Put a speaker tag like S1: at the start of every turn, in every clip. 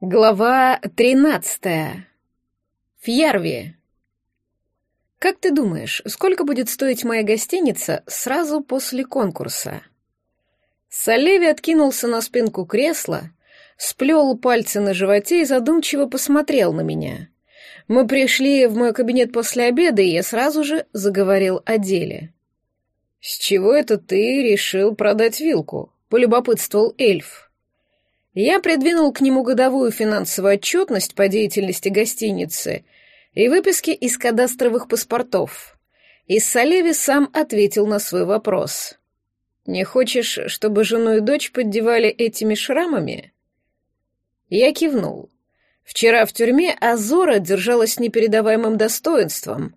S1: Глава тринадцатая. Фьярви. Как ты думаешь, сколько будет стоить моя гостиница сразу после конкурса? Салеви откинулся на спинку кресла, сплел пальцы на животе и задумчиво посмотрел на меня. Мы пришли в мой кабинет после обеда, и я сразу же заговорил о деле. «С чего это ты решил продать вилку?» — полюбопытствовал эльф. Я придвинул к нему годовую финансовую отчетность по деятельности гостиницы и выписки из кадастровых паспортов. И Салеви сам ответил на свой вопрос. «Не хочешь, чтобы жену и дочь поддевали этими шрамами?» Я кивнул. Вчера в тюрьме Азора держалась непередаваемым достоинством,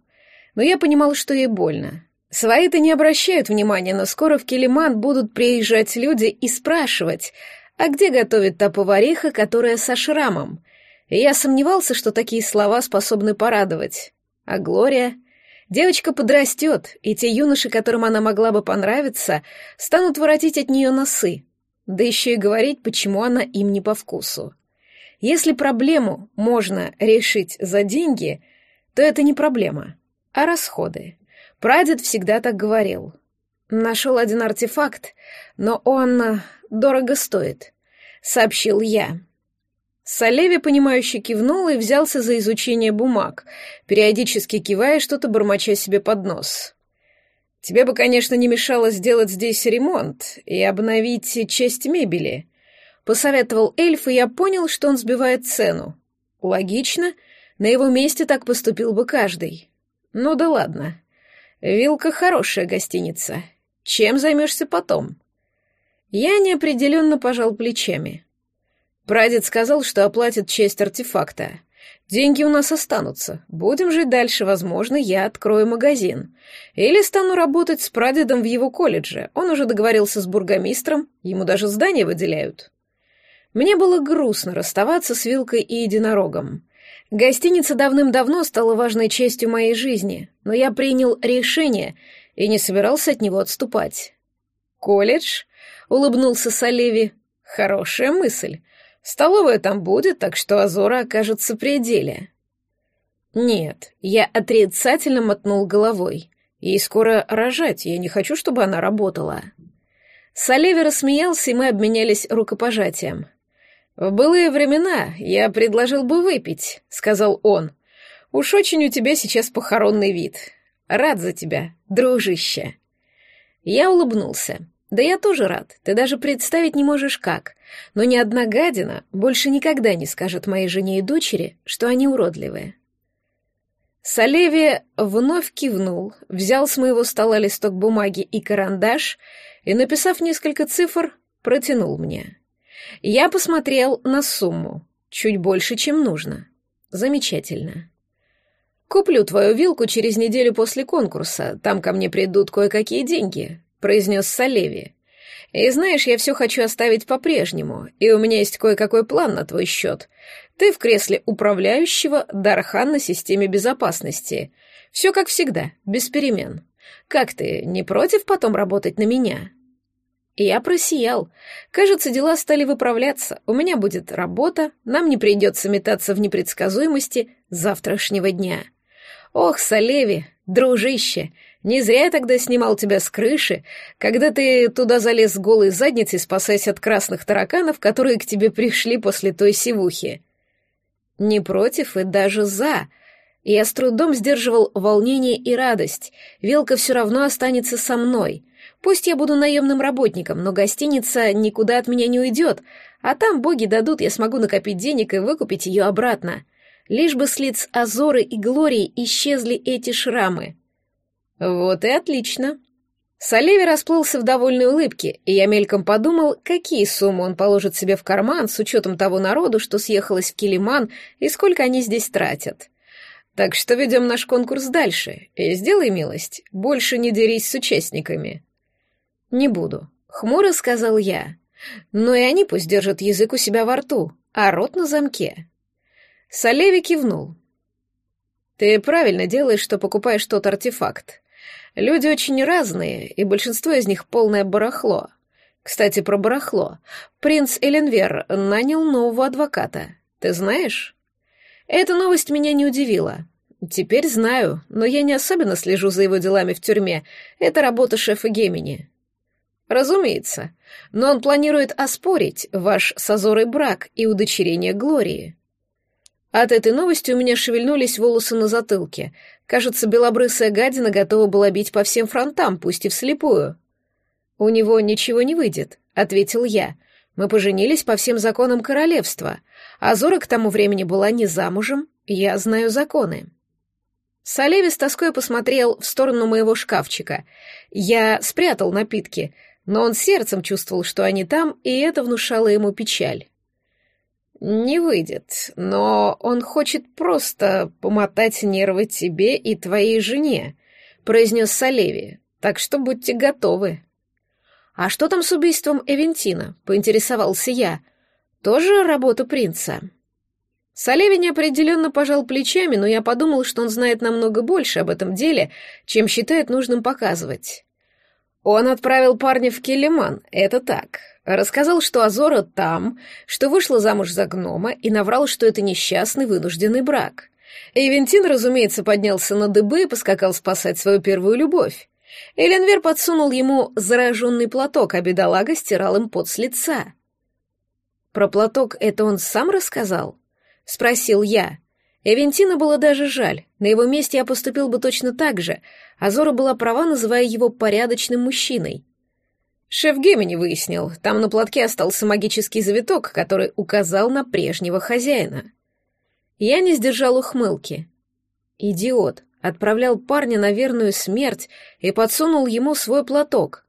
S1: но я понимал, что ей больно. Свои-то не обращают внимания, но скоро в Келиман будут приезжать люди и спрашивать — а где готовит та повариха, которая со шрамом? Я сомневался, что такие слова способны порадовать. А Глория... Девочка подрастет, и те юноши, которым она могла бы понравиться, станут воротить от нее носы, да еще и говорить, почему она им не по вкусу. Если проблему можно решить за деньги, то это не проблема, а расходы. Прадед всегда так говорил. Нашел один артефакт, но он дорого стоит», — сообщил я. Салеви, понимающе кивнул и взялся за изучение бумаг, периодически кивая что-то, бормоча себе под нос. «Тебе бы, конечно, не мешало сделать здесь ремонт и обновить часть мебели», — посоветовал эльф, и я понял, что он сбивает цену. Логично, на его месте так поступил бы каждый. Ну да ладно. Вилка хорошая гостиница. Чем займешься потом?» Я неопределенно пожал плечами. Прадед сказал, что оплатит часть артефакта. Деньги у нас останутся. Будем жить дальше, возможно, я открою магазин. Или стану работать с прадедом в его колледже. Он уже договорился с бургомистром, ему даже здание выделяют. Мне было грустно расставаться с Вилкой и Единорогом. Гостиница давным-давно стала важной частью моей жизни, но я принял решение и не собирался от него отступать. Колледж улыбнулся Салеви. Хорошая мысль. Столовая там будет, так что Азора окажется при деле. Нет, я отрицательно мотнул головой. Ей скоро рожать, я не хочу, чтобы она работала. Салеви рассмеялся, и мы обменялись рукопожатием. «В былые времена я предложил бы выпить», — сказал он. «Уж очень у тебя сейчас похоронный вид. Рад за тебя, дружище». Я улыбнулся. Да я тоже рад, ты даже представить не можешь как. Но ни одна гадина больше никогда не скажет моей жене и дочери, что они уродливые. Салеви вновь кивнул, взял с моего стола листок бумаги и карандаш и, написав несколько цифр, протянул мне. Я посмотрел на сумму. Чуть больше, чем нужно. Замечательно. Куплю твою вилку через неделю после конкурса. Там ко мне придут кое-какие деньги произнес Салеви. «И знаешь, я все хочу оставить по-прежнему, и у меня есть кое-какой план на твой счет. Ты в кресле управляющего, Дархан на системе безопасности. Все как всегда, без перемен. Как ты, не против потом работать на меня?» Я просиял. Кажется, дела стали выправляться. У меня будет работа, нам не придется метаться в непредсказуемости завтрашнего дня. Ох, Салеви, дружище, не зря я тогда снимал тебя с крыши, когда ты туда залез с голой задницей, спасаясь от красных тараканов, которые к тебе пришли после той сивухи. Не против и даже за. Я с трудом сдерживал волнение и радость. Вилка все равно останется со мной. Пусть я буду наемным работником, но гостиница никуда от меня не уйдет, а там боги дадут, я смогу накопить денег и выкупить ее обратно. Лишь бы с лиц Азоры и Глории исчезли эти шрамы. «Вот и отлично». Салеви расплылся в довольной улыбке, и я мельком подумал, какие суммы он положит себе в карман с учетом того народу, что съехалось в Килиман, и сколько они здесь тратят. Так что ведем наш конкурс дальше, и сделай милость, больше не дерись с участниками. Не буду, хмуро сказал я. Но и они пусть держат язык у себя во рту, а рот на замке. Салеви кивнул. Ты правильно делаешь, что покупаешь тот артефакт. Люди очень разные, и большинство из них полное барахло. Кстати, про барахло. Принц Эленвер нанял нового адвоката. Ты знаешь? Эта новость меня не удивила. Теперь знаю, но я не особенно слежу за его делами в тюрьме. Это работа шефа Гемини. Разумеется, но он планирует оспорить ваш с Азорой брак и удочерение Глории. От этой новости у меня шевельнулись волосы на затылке. Кажется, белобрысая гадина готова была бить по всем фронтам, пусть и вслепую. «У него ничего не выйдет», — ответил я. «Мы поженились по всем законам королевства. Азора к тому времени была не замужем, я знаю законы». Салеви с тоской посмотрел в сторону моего шкафчика. Я спрятал напитки, но он сердцем чувствовал, что они там, и это внушало ему печаль. «Не выйдет, но он хочет просто помотать нервы тебе и твоей жене», — произнес Салеви, «так что будьте готовы». «А что там с убийством Эвентина?» — поинтересовался я. «Тоже работа принца?» Салеви неопределенно пожал плечами, но я подумал, что он знает намного больше об этом деле, чем считает нужным показывать. Он отправил парня в Келеман, это так. Рассказал, что Азора там, что вышла замуж за гнома и наврал, что это несчастный вынужденный брак. Эвентин, разумеется, поднялся на дыбы и поскакал спасать свою первую любовь. Эленвер подсунул ему зараженный платок, а бедолага стирал им пот с лица. «Про платок это он сам рассказал?» — спросил я. Эвентина было даже жаль. На его месте я поступил бы точно так же. Азора была права, называя его порядочным мужчиной. Шеф Гемини выяснил, там на платке остался магический завиток, который указал на прежнего хозяина. Я не сдержал ухмылки. Идиот. Отправлял парня на верную смерть и подсунул ему свой платок.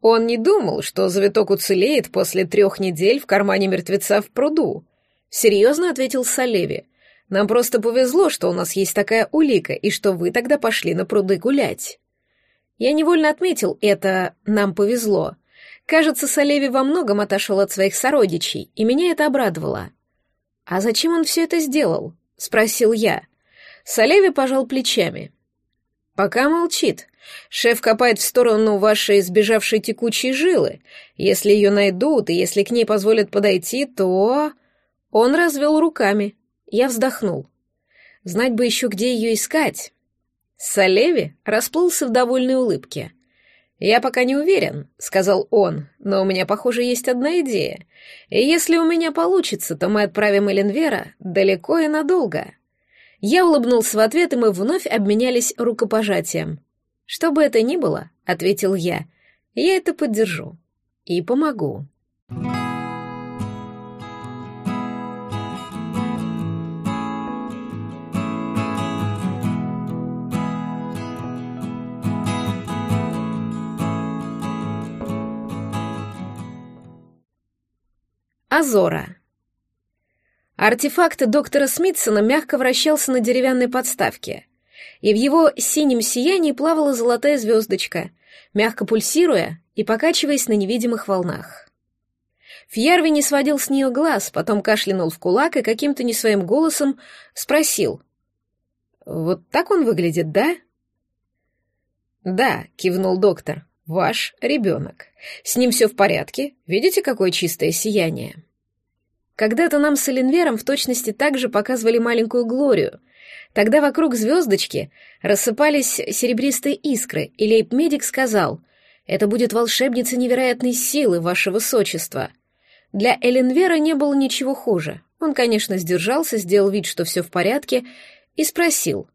S1: Он не думал, что завиток уцелеет после трех недель в кармане мертвеца в пруду. Серьезно ответил Салеви. Нам просто повезло, что у нас есть такая улика, и что вы тогда пошли на пруды гулять. Я невольно отметил это «нам повезло». Кажется, Салеви во многом отошел от своих сородичей, и меня это обрадовало. «А зачем он все это сделал?» — спросил я. Салеви пожал плечами. «Пока молчит. Шеф копает в сторону вашей сбежавшей текучей жилы. Если ее найдут, и если к ней позволят подойти, то...» Он развел руками. Я вздохнул. Знать бы еще, где ее искать. Салеви расплылся в довольной улыбке. «Я пока не уверен», — сказал он, — «но у меня, похоже, есть одна идея. И если у меня получится, то мы отправим Эленвера далеко и надолго». Я улыбнулся в ответ, и мы вновь обменялись рукопожатием. «Что бы это ни было», — ответил я, — «я это поддержу и помогу». Азора. Артефакт доктора Смитсона мягко вращался на деревянной подставке, и в его синем сиянии плавала золотая звездочка, мягко пульсируя и покачиваясь на невидимых волнах. Фьярви не сводил с нее глаз, потом кашлянул в кулак и каким-то не своим голосом спросил. «Вот так он выглядит, да?» «Да», — кивнул доктор, — «ваш ребенок. С ним все в порядке? Видите, какое чистое сияние?» Когда-то нам с Эленвером в точности так же показывали маленькую Глорию. Тогда вокруг звездочки рассыпались серебристые искры, и лейб-медик сказал, «Это будет волшебница невероятной силы, ваше высочество». Для Эленвера не было ничего хуже. Он, конечно, сдержался, сделал вид, что все в порядке, и спросил,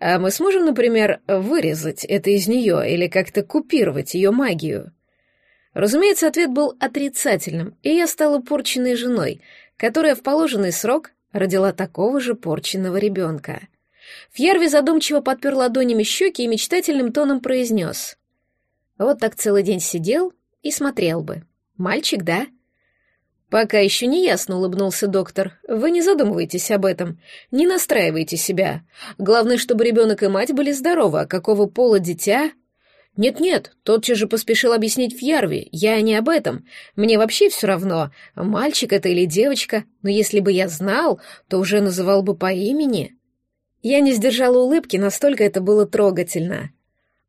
S1: «А мы сможем, например, вырезать это из нее или как-то купировать ее магию?» Разумеется, ответ был отрицательным, и я стала порченной женой, которая в положенный срок родила такого же порченного ребенка. Фьерви задумчиво подпер ладонями щеки и мечтательным тоном произнес. Вот так целый день сидел и смотрел бы. Мальчик, да? Пока еще не ясно, улыбнулся доктор. Вы не задумывайтесь об этом. Не настраивайте себя. Главное, чтобы ребенок и мать были здоровы, а какого пола дитя «Нет-нет», — тотчас же поспешил объяснить Фьярви, «я не об этом. Мне вообще все равно, мальчик это или девочка, но если бы я знал, то уже называл бы по имени». Я не сдержала улыбки, настолько это было трогательно.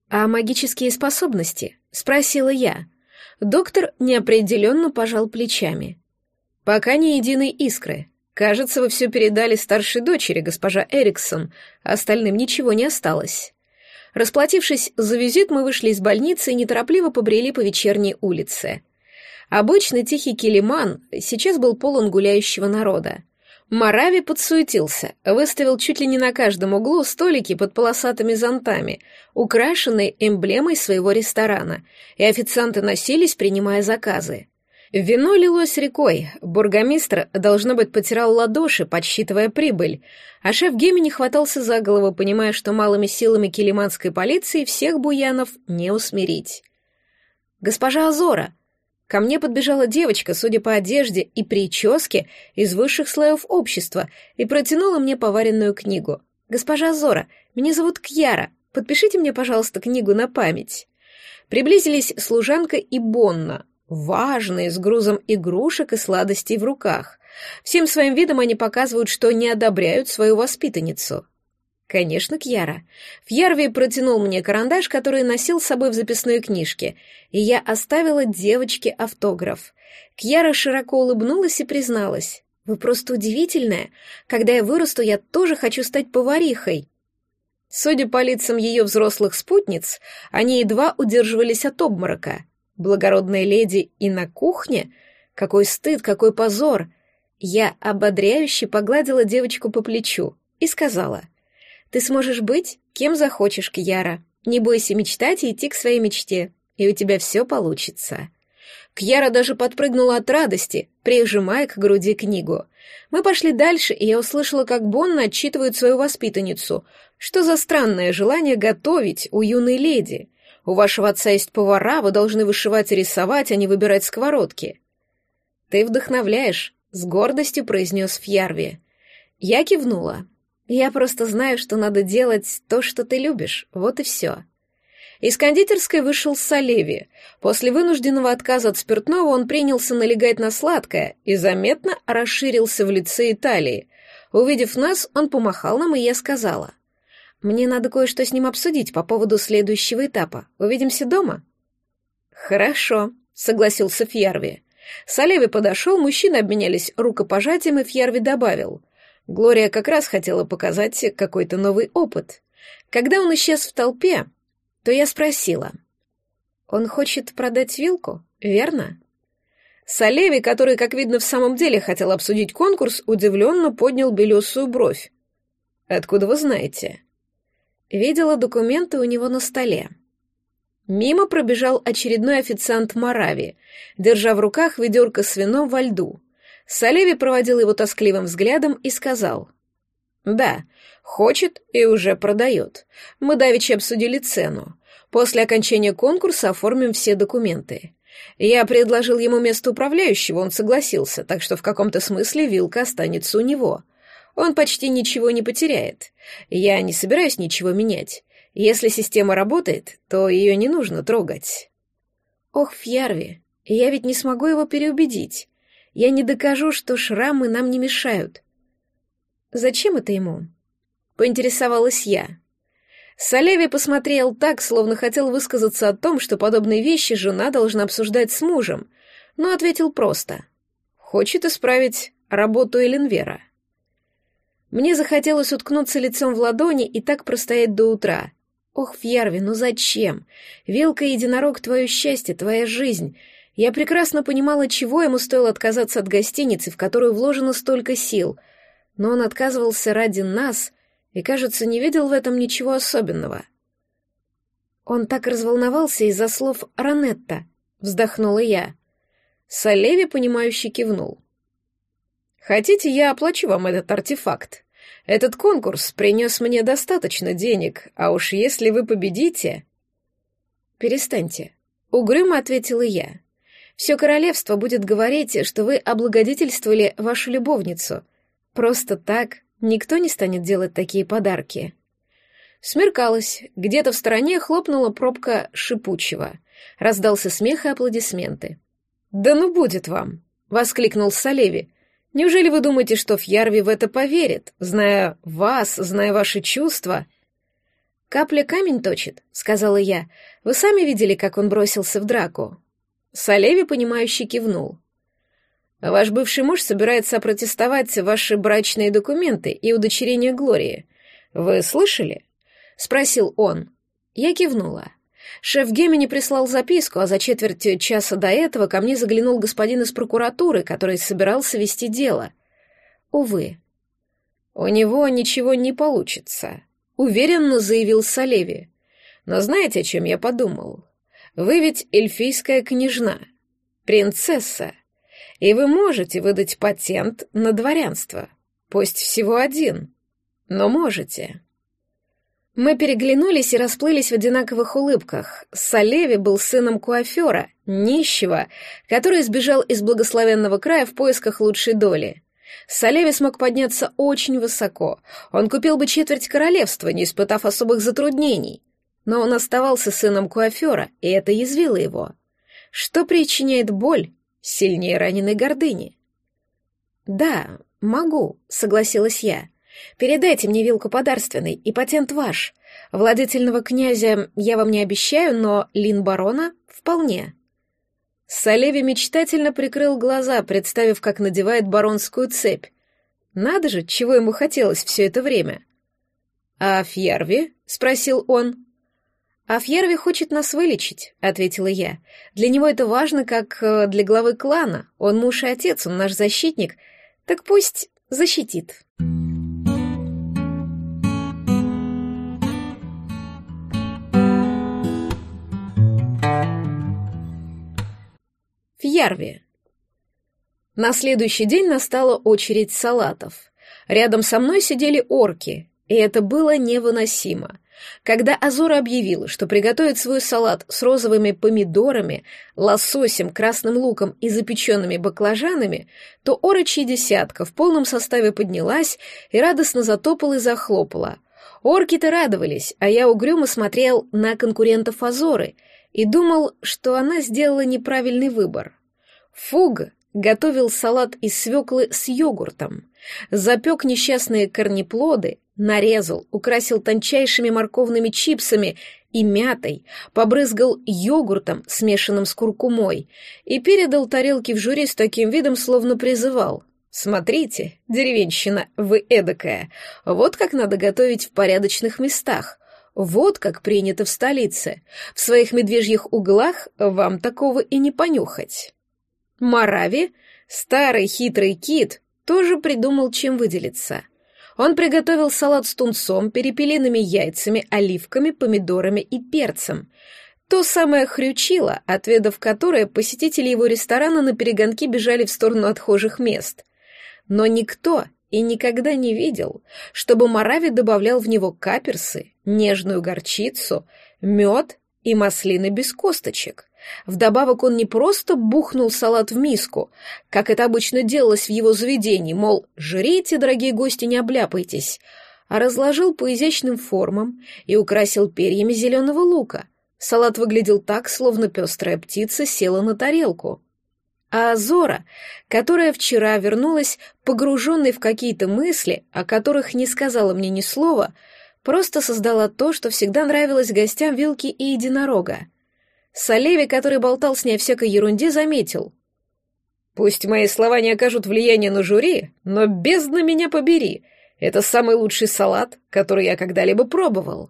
S1: «А магические способности?» — спросила я. Доктор неопределенно пожал плечами. «Пока ни единой искры. Кажется, вы все передали старшей дочери, госпожа Эриксон, остальным ничего не осталось. Расплатившись за визит, мы вышли из больницы и неторопливо побрели по вечерней улице. Обычный тихий килиман сейчас был полон гуляющего народа. Марави подсуетился, выставил чуть ли не на каждом углу столики под полосатыми зонтами, украшенные эмблемой своего ресторана, и официанты носились, принимая заказы. Вино лилось рекой, бургомистр, должно быть, потирал ладоши, подсчитывая прибыль, а шеф Гемини хватался за голову, понимая, что малыми силами килиманской полиции всех буянов не усмирить. «Госпожа Азора!» Ко мне подбежала девочка, судя по одежде и прическе, из высших слоев общества, и протянула мне поваренную книгу. «Госпожа Азора, меня зовут Кьяра, подпишите мне, пожалуйста, книгу на память». Приблизились служанка и Бонна, важные, с грузом игрушек и сладостей в руках. Всем своим видом они показывают, что не одобряют свою воспитанницу. Конечно, Кьяра. Фьярви протянул мне карандаш, который носил с собой в записной книжке, и я оставила девочке автограф. Кьяра широко улыбнулась и призналась. «Вы просто удивительная. Когда я вырасту, я тоже хочу стать поварихой». Судя по лицам ее взрослых спутниц, они едва удерживались от обморока — Благородная леди и на кухне? Какой стыд, какой позор! Я ободряюще погладила девочку по плечу и сказала, «Ты сможешь быть кем захочешь, Кьяра. Не бойся мечтать и идти к своей мечте, и у тебя все получится». Кьяра даже подпрыгнула от радости, прижимая к груди книгу. Мы пошли дальше, и я услышала, как Бонна отчитывает свою воспитанницу. Что за странное желание готовить у юной леди? У вашего отца есть повара, вы должны вышивать и рисовать, а не выбирать сковородки. Ты вдохновляешь, с гордостью произнес Фьярви. Я кивнула. Я просто знаю, что надо делать то, что ты любишь, вот и все. Из кондитерской вышел Салеви. После вынужденного отказа от спиртного он принялся налегать на сладкое и заметно расширился в лице Италии. Увидев нас, он помахал нам, и я сказала. Мне надо кое-что с ним обсудить по поводу следующего этапа. Увидимся дома?» «Хорошо», — согласился Фьярви. Салеви подошел, мужчины обменялись рукопожатием, и Фьярви добавил. Глория как раз хотела показать какой-то новый опыт. Когда он исчез в толпе, то я спросила. «Он хочет продать вилку, верно?» Салеви, который, как видно, в самом деле хотел обсудить конкурс, удивленно поднял белесую бровь. «Откуда вы знаете?» Видела документы у него на столе. Мимо пробежал очередной официант Марави, держа в руках ведерко с вином во льду. Салеви проводил его тоскливым взглядом и сказал. «Да, хочет и уже продает. Мы давеча обсудили цену. После окончания конкурса оформим все документы. Я предложил ему место управляющего, он согласился, так что в каком-то смысле вилка останется у него. Он почти ничего не потеряет. Я не собираюсь ничего менять. Если система работает, то ее не нужно трогать. Ох, Фьярви, я ведь не смогу его переубедить. Я не докажу, что шрамы нам не мешают. Зачем это ему? Поинтересовалась я. Салеви посмотрел так, словно хотел высказаться о том, что подобные вещи жена должна обсуждать с мужем, но ответил просто. Хочет исправить работу Эленвера. Мне захотелось уткнуться лицом в ладони и так простоять до утра. Ох, Фьярви, ну зачем? Вилка и единорог — твое счастье, твоя жизнь. Я прекрасно понимала, чего ему стоило отказаться от гостиницы, в которую вложено столько сил. Но он отказывался ради нас и, кажется, не видел в этом ничего особенного. Он так разволновался из-за слов Ранетта, вздохнула я. Салеви, понимающе кивнул. Хотите, я оплачу вам этот артефакт? Этот конкурс принес мне достаточно денег, а уж если вы победите...» «Перестаньте», — угрюмо ответила я. «Все королевство будет говорить, что вы облагодетельствовали вашу любовницу. Просто так никто не станет делать такие подарки». Смеркалось, где-то в стороне хлопнула пробка шипучего. Раздался смех и аплодисменты. «Да ну будет вам!» — воскликнул Салеви. Неужели вы думаете, что Фьярви в это поверит, зная вас, зная ваши чувства?» «Капля камень точит», — сказала я. «Вы сами видели, как он бросился в драку?» Салеви, понимающе кивнул. Ваш бывший муж собирается опротестовать ваши брачные документы и удочерение Глории. Вы слышали? Спросил он. Я кивнула. Шеф Гемини прислал записку, а за четверть часа до этого ко мне заглянул господин из прокуратуры, который собирался вести дело. Увы. У него ничего не получится, уверенно заявил Салеви. Но знаете, о чем я подумал? Вы ведь эльфийская княжна, принцесса, и вы можете выдать патент на дворянство, пусть всего один, но можете. Мы переглянулись и расплылись в одинаковых улыбках. Салеви был сыном куафера, нищего, который сбежал из благословенного края в поисках лучшей доли. Салеви смог подняться очень высоко. Он купил бы четверть королевства, не испытав особых затруднений. Но он оставался сыном куафера, и это язвило его. Что причиняет боль сильнее раненой гордыни? «Да, могу», — согласилась я. Передайте мне вилку подарственной, и патент ваш. Владетельного князя я вам не обещаю, но лин барона — вполне». Салеви мечтательно прикрыл глаза, представив, как надевает баронскую цепь. Надо же, чего ему хотелось все это время. «А Фьерви?» — спросил он. «А Фьерви хочет нас вылечить», — ответила я. «Для него это важно, как э, для главы клана. Он муж и отец, он наш защитник. Так пусть защитит». Фьярви. На следующий день настала очередь салатов. Рядом со мной сидели орки, и это было невыносимо. Когда Азора объявила, что приготовит свой салат с розовыми помидорами, лососем, красным луком и запеченными баклажанами, то орочья десятка в полном составе поднялась и радостно затопала и захлопала. Орки-то радовались, а я угрюмо смотрел на конкурентов Азоры — и думал, что она сделала неправильный выбор. Фуг готовил салат из свеклы с йогуртом, запек несчастные корнеплоды, нарезал, украсил тончайшими морковными чипсами и мятой, побрызгал йогуртом, смешанным с куркумой, и передал тарелки в жюри с таким видом, словно призывал. «Смотрите, деревенщина, вы эдакая, вот как надо готовить в порядочных местах, вот как принято в столице. В своих медвежьих углах вам такого и не понюхать. Марави, старый хитрый кит, тоже придумал, чем выделиться. Он приготовил салат с тунцом, перепелиными яйцами, оливками, помидорами и перцем. То самое хрючило, отведав которое, посетители его ресторана на перегонки бежали в сторону отхожих мест. Но никто и никогда не видел, чтобы Марави добавлял в него каперсы, нежную горчицу, мед и маслины без косточек. Вдобавок он не просто бухнул салат в миску, как это обычно делалось в его заведении, мол, жрите, дорогие гости, не обляпайтесь, а разложил по изящным формам и украсил перьями зеленого лука. Салат выглядел так, словно пестрая птица села на тарелку. А Азора, которая вчера вернулась погруженной в какие-то мысли, о которых не сказала мне ни слова, просто создала то, что всегда нравилось гостям Вилки и Единорога. Салеви, который болтал с ней всякой ерунде, заметил. «Пусть мои слова не окажут влияния на жюри, но бездна меня побери. Это самый лучший салат, который я когда-либо пробовал».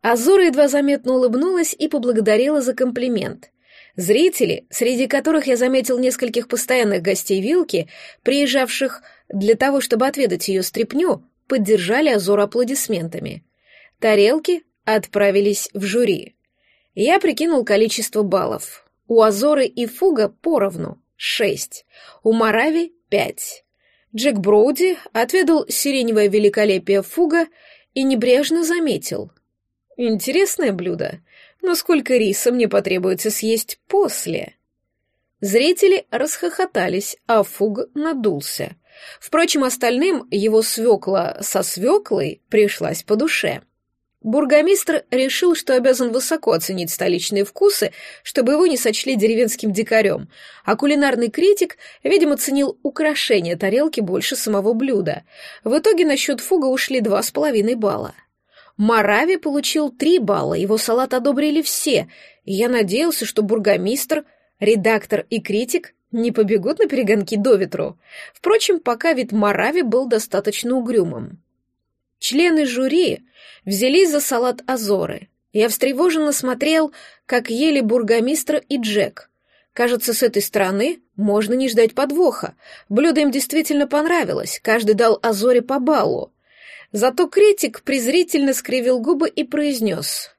S1: Азора едва заметно улыбнулась и поблагодарила за комплимент — Зрители, среди которых я заметил нескольких постоянных гостей вилки, приезжавших для того, чтобы отведать ее стряпню, поддержали Азор аплодисментами. Тарелки отправились в жюри. Я прикинул количество баллов. У Азоры и Фуга поровну — шесть, у Марави — пять. Джек Броуди отведал сиреневое великолепие Фуга и небрежно заметил. «Интересное блюдо но сколько риса мне потребуется съесть после? Зрители расхохотались, а Фуг надулся. Впрочем, остальным его свекла со свеклой пришлась по душе. Бургомистр решил, что обязан высоко оценить столичные вкусы, чтобы его не сочли деревенским дикарем, а кулинарный критик, видимо, ценил украшение тарелки больше самого блюда. В итоге на счет Фуга ушли два с половиной балла. Марави получил три балла, его салат одобрили все, и я надеялся, что бургомистр, редактор и критик Не побегут на перегонки до ветру. Впрочем, пока вид Марави был достаточно угрюмым. Члены жюри взялись за салат Азоры. Я встревоженно смотрел, как ели бургомистр и Джек. Кажется, с этой стороны можно не ждать подвоха. Блюдо им действительно понравилось, каждый дал Азоре по баллу. Зато критик презрительно скривил губы и произнес.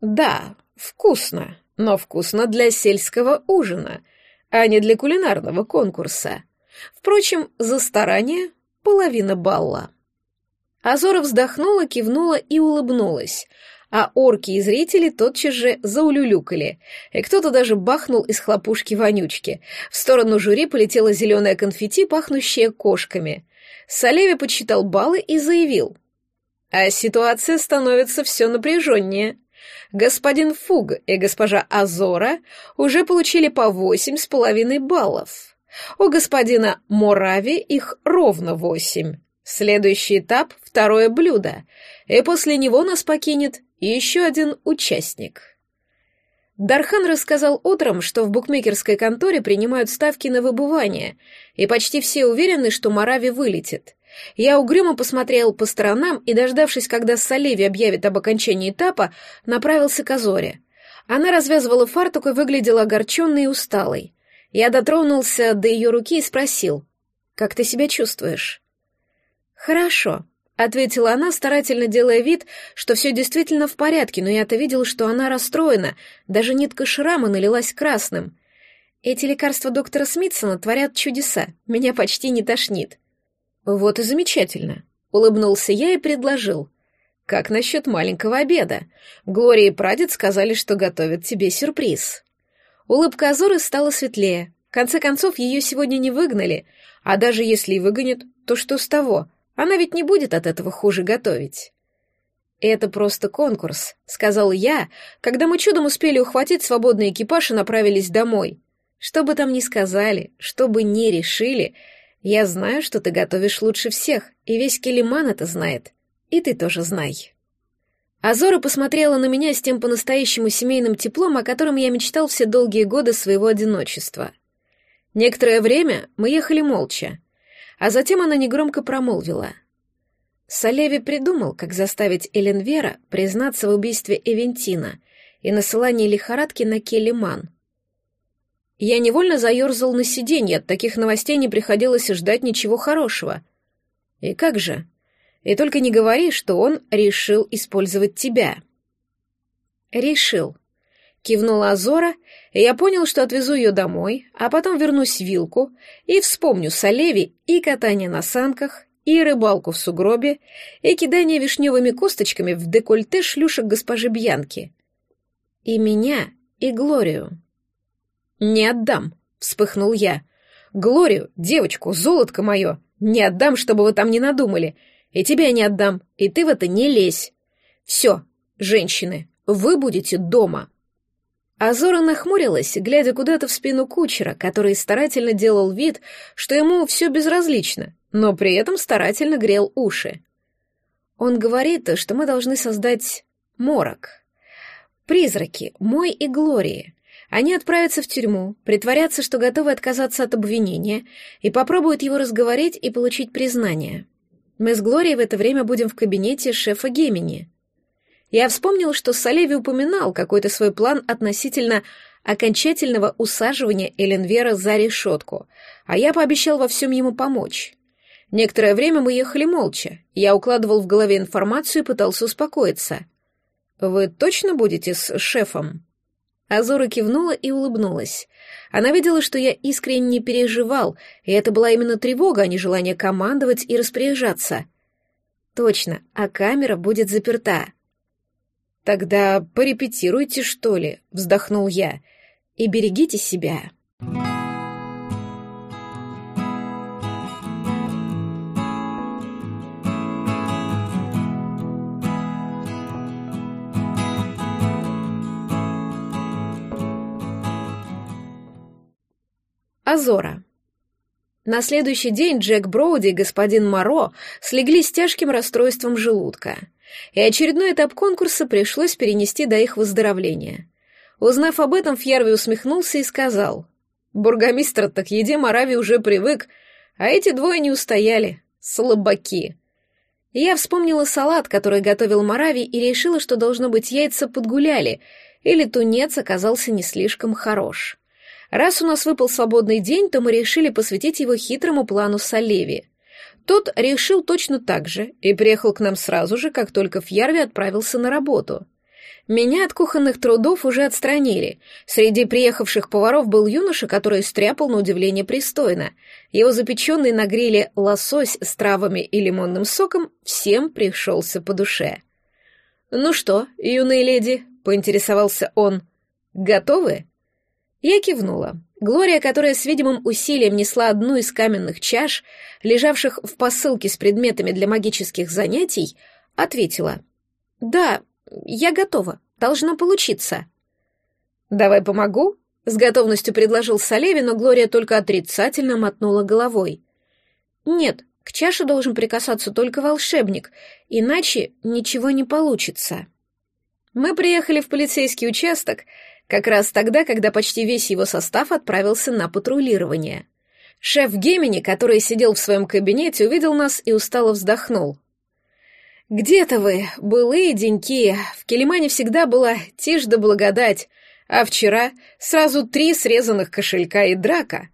S1: «Да, вкусно, но вкусно для сельского ужина, а не для кулинарного конкурса. Впрочем, за старание половина балла». Азора вздохнула, кивнула и улыбнулась, а орки и зрители тотчас же заулюлюкали, и кто-то даже бахнул из хлопушки вонючки. В сторону жюри полетела зеленая конфетти, пахнущая кошками. Салеви подсчитал баллы и заявил. А ситуация становится все напряженнее. Господин Фуг и госпожа Азора уже получили по восемь с половиной баллов. У господина Морави их ровно восемь. Следующий этап — второе блюдо, и после него нас покинет еще один участник. Дархан рассказал утром, что в букмекерской конторе принимают ставки на выбывание, и почти все уверены, что Морави вылетит. Я угрюмо посмотрел по сторонам и, дождавшись, когда Салеви объявит об окончании этапа, направился к Азоре. Она развязывала фартук и выглядела огорченной и усталой. Я дотронулся до ее руки и спросил, «Как ты себя чувствуешь?» «Хорошо», — ответила она, старательно делая вид, что все действительно в порядке, но я-то видел, что она расстроена, даже нитка шрама налилась красным. Эти лекарства доктора Смитсона творят чудеса, меня почти не тошнит. «Вот и замечательно», — улыбнулся я и предложил. «Как насчет маленького обеда? Глория и прадед сказали, что готовят тебе сюрприз». Улыбка Азоры стала светлее. В конце концов, ее сегодня не выгнали, а даже если и выгонят, то что с того — она ведь не будет от этого хуже готовить. «Это просто конкурс», — сказал я, когда мы чудом успели ухватить свободный экипаж и направились домой. Что бы там ни сказали, что бы ни решили, я знаю, что ты готовишь лучше всех, и весь Келиман это знает. И ты тоже знай. Азора посмотрела на меня с тем по-настоящему семейным теплом, о котором я мечтал все долгие годы своего одиночества. Некоторое время мы ехали молча — а затем она негромко промолвила. Салеви придумал, как заставить Эленвера признаться в убийстве Эвентина и насылании лихорадки на Келлиман. Я невольно заерзал на сиденье, от таких новостей не приходилось ждать ничего хорошего. И как же? И только не говори, что он решил использовать тебя. Решил. Кивнула Азора, и я понял, что отвезу ее домой, а потом вернусь в Вилку и вспомню Салеви и катание на санках, и рыбалку в сугробе, и кидание вишневыми косточками в декольте шлюшек госпожи Бьянки. И меня, и Глорию. «Не отдам», — вспыхнул я. «Глорию, девочку, золотко мое, не отдам, чтобы вы там не надумали. И тебя не отдам, и ты в это не лезь. Все, женщины, вы будете дома». Азора нахмурилась, глядя куда-то в спину кучера, который старательно делал вид, что ему все безразлично, но при этом старательно грел уши. Он говорит, что мы должны создать морок. Призраки, мой и Глории. Они отправятся в тюрьму, притворятся, что готовы отказаться от обвинения, и попробуют его разговорить и получить признание. Мы с Глорией в это время будем в кабинете шефа Гемини. Я вспомнил, что Салеви упоминал какой-то свой план относительно окончательного усаживания Эленвера за решетку, а я пообещал во всем ему помочь. Некоторое время мы ехали молча. Я укладывал в голове информацию и пытался успокоиться. «Вы точно будете с шефом?» Азора кивнула и улыбнулась. Она видела, что я искренне переживал, и это была именно тревога, а не желание командовать и распоряжаться. «Точно, а камера будет заперта», «Тогда порепетируйте, что ли», — вздохнул я, — «и берегите себя». Азора. На следующий день Джек Броуди и господин Моро слегли с тяжким расстройством желудка — и очередной этап конкурса пришлось перенести до их выздоровления. Узнав об этом, Фьярви усмехнулся и сказал, Бургомистр так еде Марави уже привык, а эти двое не устояли. Слабаки. Я вспомнила салат, который готовил Марави, и решила, что, должно быть, яйца подгуляли, или тунец оказался не слишком хорош. Раз у нас выпал свободный день, то мы решили посвятить его хитрому плану Салеви. Тот решил точно так же и приехал к нам сразу же, как только Фьярви отправился на работу. Меня от кухонных трудов уже отстранили. Среди приехавших поваров был юноша, который стряпал на удивление пристойно. Его запеченный на гриле лосось с травами и лимонным соком всем пришелся по душе. «Ну что, юные леди?» — поинтересовался он. «Готовы?» Я кивнула. Глория, которая с видимым усилием несла одну из каменных чаш, лежавших в посылке с предметами для магических занятий, ответила. «Да, я готова. Должно получиться». «Давай помогу?» — с готовностью предложил Салеви, но Глория только отрицательно мотнула головой. «Нет, к чаше должен прикасаться только волшебник, иначе ничего не получится». Мы приехали в полицейский участок как раз тогда, когда почти весь его состав отправился на патрулирование. Шеф Гемини, который сидел в своем кабинете, увидел нас и устало вздохнул. «Где-то вы, былые деньки, в Келимане всегда была тишь да благодать, а вчера сразу три срезанных кошелька и драка».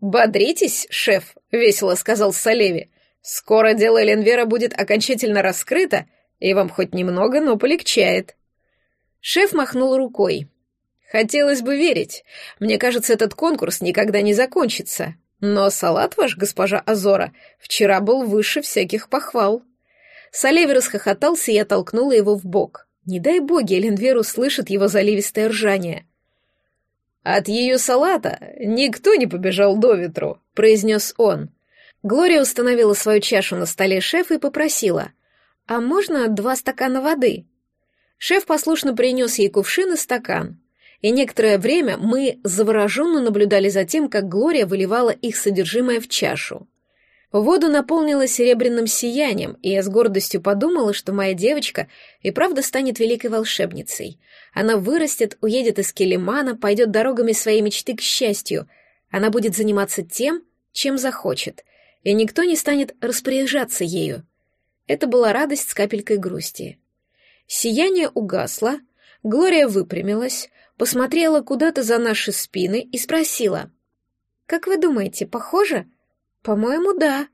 S1: «Бодритесь, шеф», — весело сказал Салеви. «Скоро дело Эленвера будет окончательно раскрыто, и вам хоть немного, но полегчает». Шеф махнул рукой. Хотелось бы верить. Мне кажется, этот конкурс никогда не закончится. Но салат ваш, госпожа Азора, вчера был выше всяких похвал. Салеви расхохотался, и я толкнула его в бок. Не дай боги, Эленвер услышит его заливистое ржание. «От ее салата никто не побежал до ветру», — произнес он. Глория установила свою чашу на столе шефа и попросила. «А можно два стакана воды?» Шеф послушно принес ей кувшин и стакан и некоторое время мы завороженно наблюдали за тем, как Глория выливала их содержимое в чашу. Воду наполнила серебряным сиянием, и я с гордостью подумала, что моя девочка и правда станет великой волшебницей. Она вырастет, уедет из Келимана, пойдет дорогами своей мечты к счастью. Она будет заниматься тем, чем захочет, и никто не станет распоряжаться ею. Это была радость с капелькой грусти. Сияние угасло, Глория выпрямилась, посмотрела куда-то за наши спины и спросила. «Как вы думаете, похоже?» «По-моему, да».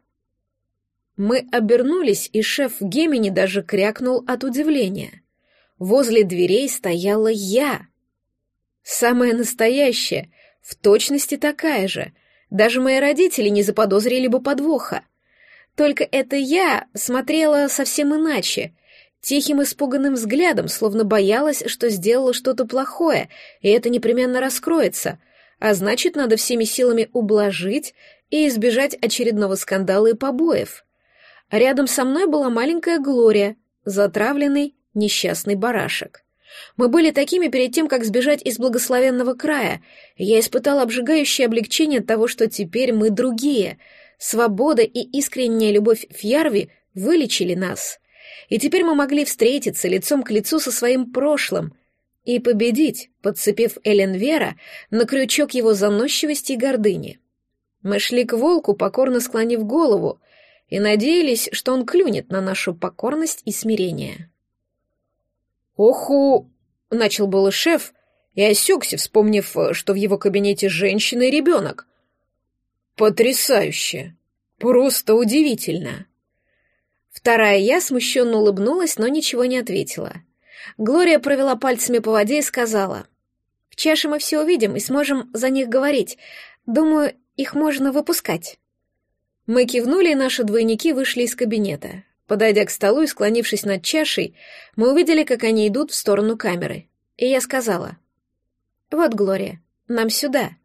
S1: Мы обернулись, и шеф Гемини даже крякнул от удивления. Возле дверей стояла я. Самая настоящая, в точности такая же. Даже мои родители не заподозрили бы подвоха. Только это я смотрела совсем иначе, тихим испуганным взглядом, словно боялась, что сделала что-то плохое, и это непременно раскроется, а значит, надо всеми силами ублажить и избежать очередного скандала и побоев. Рядом со мной была маленькая Глория, затравленный несчастный барашек. Мы были такими перед тем, как сбежать из благословенного края, я испытала обжигающее облегчение от того, что теперь мы другие. Свобода и искренняя любовь Фьярви вылечили нас и теперь мы могли встретиться лицом к лицу со своим прошлым и победить, подцепив Эленвера на крючок его заносчивости и гордыни. Мы шли к волку, покорно склонив голову, и надеялись, что он клюнет на нашу покорность и смирение. «Оху!» — начал было шеф, и осекся, вспомнив, что в его кабинете женщина и ребенок. «Потрясающе! Просто удивительно!» Вторая я смущенно улыбнулась, но ничего не ответила. Глория провела пальцами по воде и сказала. «В чаше мы все увидим и сможем за них говорить. Думаю, их можно выпускать». Мы кивнули, и наши двойники вышли из кабинета. Подойдя к столу и склонившись над чашей, мы увидели, как они идут в сторону камеры. И я сказала. «Вот, Глория, нам сюда».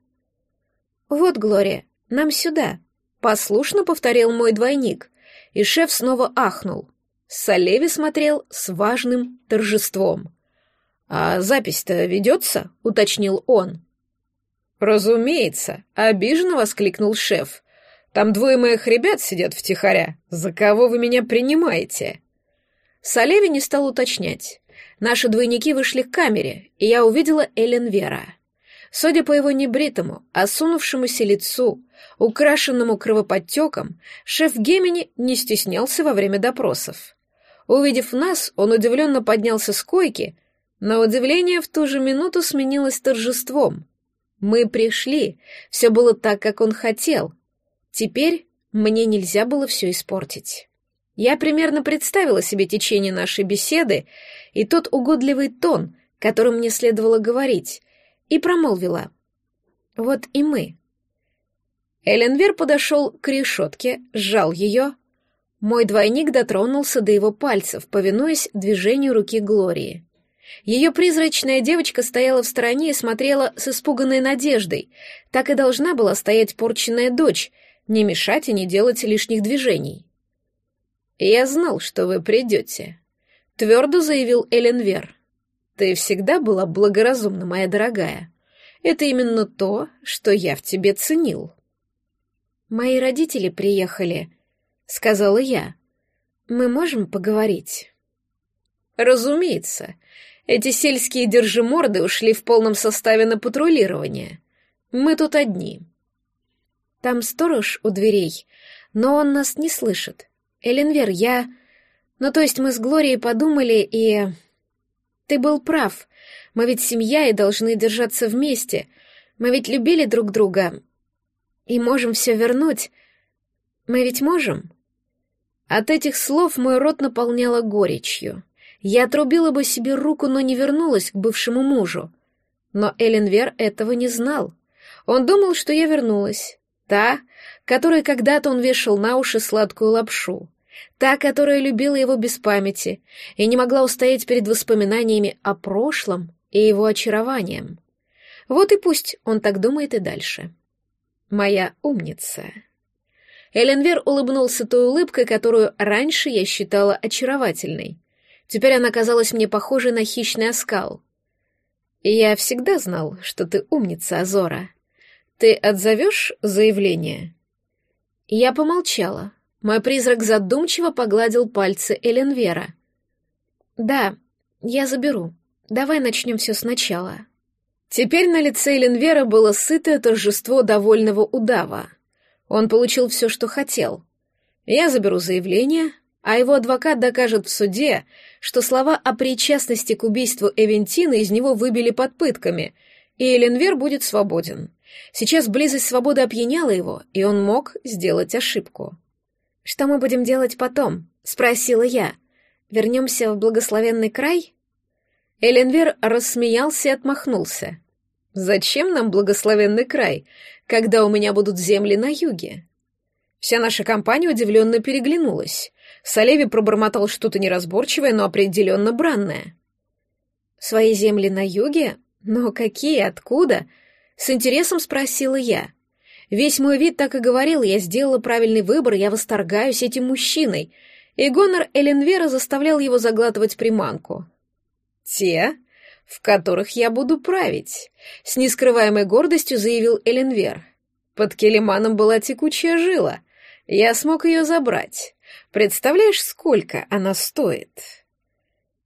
S1: «Вот, Глория, нам сюда», — послушно повторил мой двойник и шеф снова ахнул. Салеви смотрел с важным торжеством. «А запись-то ведется?» — уточнил он. «Разумеется», — обиженно воскликнул шеф. «Там двое моих ребят сидят втихаря. За кого вы меня принимаете?» Салеви не стал уточнять. Наши двойники вышли к камере, и я увидела Эллен Вера. Судя по его небритому, осунувшемуся лицу, украшенному кровоподтеком, шеф Гемини не стеснялся во время допросов. Увидев нас, он удивленно поднялся с койки, но удивление в ту же минуту сменилось торжеством. Мы пришли, все было так, как он хотел. Теперь мне нельзя было все испортить. Я примерно представила себе течение нашей беседы и тот угодливый тон, которым мне следовало говорить, и промолвила. «Вот и мы». Эленвер подошел к решетке, сжал ее. Мой двойник дотронулся до его пальцев, повинуясь движению руки Глории. Ее призрачная девочка стояла в стороне и смотрела с испуганной надеждой. Так и должна была стоять порченная дочь, не мешать и не делать лишних движений. «Я знал, что вы придете», — твердо заявил Эленвер. «Ты всегда была благоразумна, моя дорогая. Это именно то, что я в тебе ценил». «Мои родители приехали», — сказала я. «Мы можем поговорить?» «Разумеется. Эти сельские держиморды ушли в полном составе на патрулирование. Мы тут одни». «Там сторож у дверей, но он нас не слышит. Эленвер, я... Ну, то есть мы с Глорией подумали, и... Ты был прав. Мы ведь семья и должны держаться вместе. Мы ведь любили друг друга. И можем все вернуть. Мы ведь можем?» От этих слов мой рот наполняла горечью. Я отрубила бы себе руку, но не вернулась к бывшему мужу. Но Эленвер этого не знал. Он думал, что я вернулась. Та, которой когда-то он вешал на уши сладкую лапшу. Та, которая любила его без памяти и не могла устоять перед воспоминаниями о прошлом и его очарованием. Вот и пусть он так думает и дальше. Моя умница. Эленвер улыбнулся той улыбкой, которую раньше я считала очаровательной. Теперь она казалась мне похожей на хищный оскал. «Я всегда знал, что ты умница, Азора. Ты отзовешь заявление?» Я помолчала. Мой призрак задумчиво погладил пальцы Эленвера. «Да, я заберу. Давай начнем все сначала». Теперь на лице Эленвера было сытое торжество довольного удава. Он получил все, что хотел. Я заберу заявление, а его адвокат докажет в суде, что слова о причастности к убийству Эвентины из него выбили под пытками, и Эленвер будет свободен. Сейчас близость свободы опьяняла его, и он мог сделать ошибку. «Что мы будем делать потом?» — спросила я. «Вернемся в благословенный край?» Эленвер рассмеялся и отмахнулся. «Зачем нам благословенный край, когда у меня будут земли на юге?» Вся наша компания удивленно переглянулась. Салеви пробормотал что-то неразборчивое, но определенно бранное. «Свои земли на юге? Но какие? Откуда?» С интересом спросила я. Весь мой вид так и говорил, я сделала правильный выбор, я восторгаюсь этим мужчиной. И гонор Эленвера заставлял его заглатывать приманку. «Те, в которых я буду править», — с нескрываемой гордостью заявил Эленвер. Под Келеманом была текучая жила. Я смог ее забрать. Представляешь, сколько она стоит?»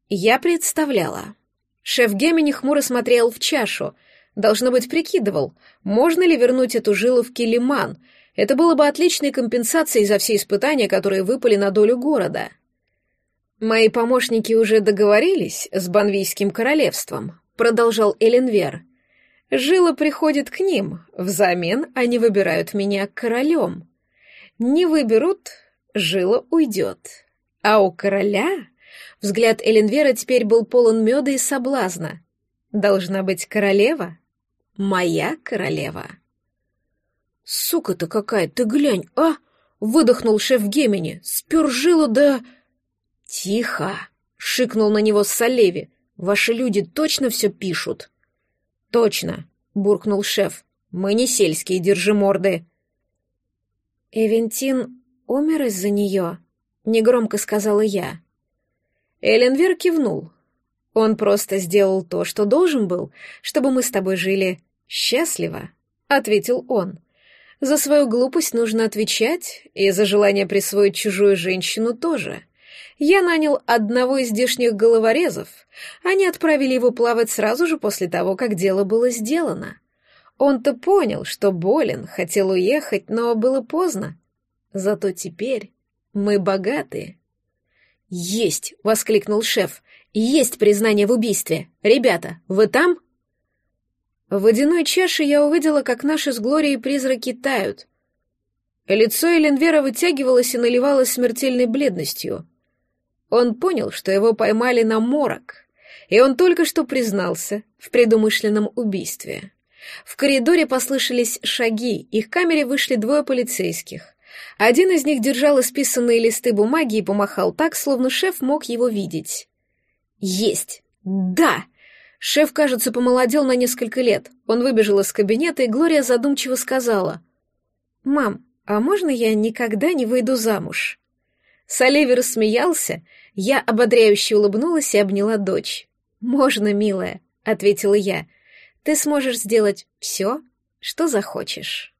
S1: Я представляла. Шеф Гемини хмуро смотрел в чашу, должно быть, прикидывал, можно ли вернуть эту жилу в Келиман. Это было бы отличной компенсацией за все испытания, которые выпали на долю города. «Мои помощники уже договорились с Банвийским королевством», — продолжал Эленвер. «Жила приходит к ним, взамен они выбирают меня королем. Не выберут, жила уйдет. А у короля...» Взгляд Эленвера теперь был полон меда и соблазна. «Должна быть королева? Моя королева». «Сука-то какая, ты глянь, а!» — выдохнул шеф Гемини. «Спер жилу да...» «Тихо!» — шикнул на него Салеви. «Ваши люди точно все пишут?» «Точно!» — буркнул шеф. «Мы не сельские держиморды». «Эвентин умер из-за нее?» — негромко сказала я. Эленвер кивнул. «Он просто сделал то, что должен был, чтобы мы с тобой жили счастливо», — ответил он. «За свою глупость нужно отвечать, и за желание присвоить чужую женщину тоже». Я нанял одного из здешних головорезов. Они отправили его плавать сразу же после того, как дело было сделано. Он-то понял, что болен, хотел уехать, но было поздно. Зато теперь мы богатые. «Есть!» — воскликнул шеф. «Есть признание в убийстве! Ребята, вы там?» В водяной чаше я увидела, как наши с Глорией призраки тают. Лицо Эленвера вытягивалось и наливалось смертельной бледностью. Он понял, что его поймали на морок, и он только что признался в предумышленном убийстве. В коридоре послышались шаги, их к камере вышли двое полицейских. Один из них держал исписанные листы бумаги и помахал так, словно шеф мог его видеть. «Есть! Да!» Шеф, кажется, помолодел на несколько лет. Он выбежал из кабинета, и Глория задумчиво сказала. «Мам, а можно я никогда не выйду замуж?» Салеви рассмеялся, я ободряюще улыбнулась и обняла дочь. «Можно, милая», — ответила я. «Ты сможешь сделать все, что захочешь».